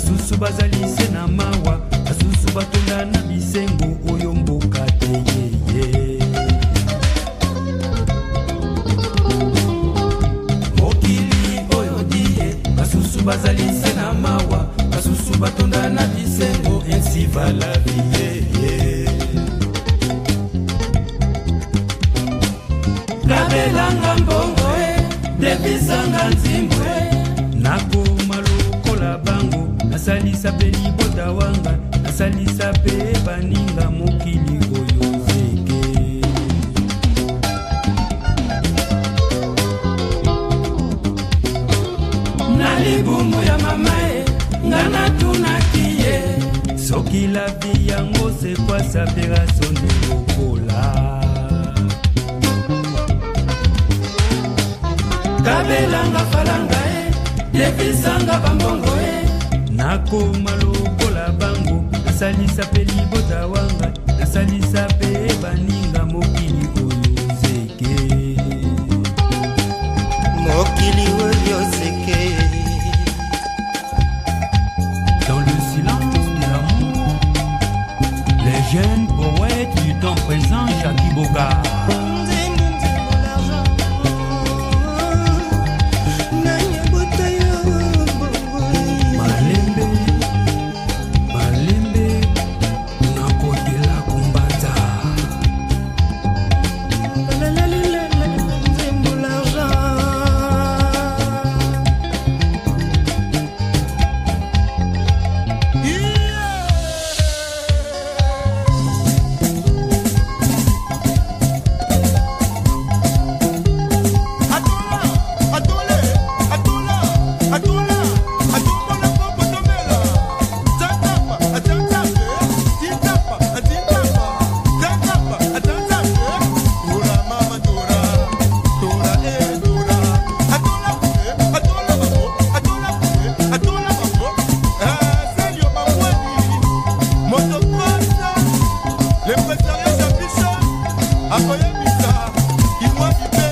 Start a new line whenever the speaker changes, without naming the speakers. basusu bazali se na mawa basusu batonda na bisengo oyo mboka te yeye mokili oyo diye basusu bazali se na mawa basusu batonda na bisengo ensi valavi yeye kabelanga mbongo e depisanga nzimbwe nakoma lokola bango nasalisa mpe libota wanga nasalisa mpe baninga mokili oyo zeke na libumu ya mamae nga natunaki ye soki lavi yango sekwasa mpe rasoni lokola kabelanga falanga e lefisanga bambongo e nakoma lokola bango nasalisa mpe libota wanga nasalisa mpe ebani You want me